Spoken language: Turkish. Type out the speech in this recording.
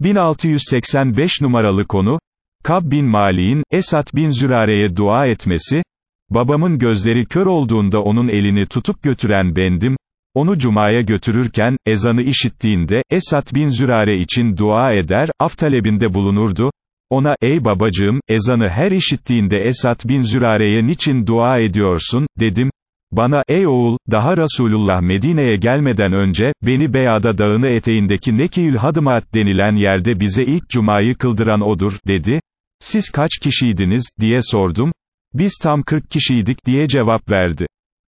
1685 numaralı konu, Kab bin Mali'in, Esat bin Zürare'ye dua etmesi, babamın gözleri kör olduğunda onun elini tutup götüren bendim, onu cumaya götürürken, ezanı işittiğinde, Esat bin Zürare için dua eder, af talebinde bulunurdu, ona, ey babacığım, ezanı her işittiğinde Esat bin Zürare'ye niçin dua ediyorsun, dedim, bana, ey oğul, daha Resulullah Medine'ye gelmeden önce, beni Beyada dağını eteğindeki Nekiyül Hadımat denilen yerde bize ilk cumayı kıldıran odur, dedi. Siz kaç kişiydiniz, diye sordum. Biz tam 40 kişiydik diye cevap verdi.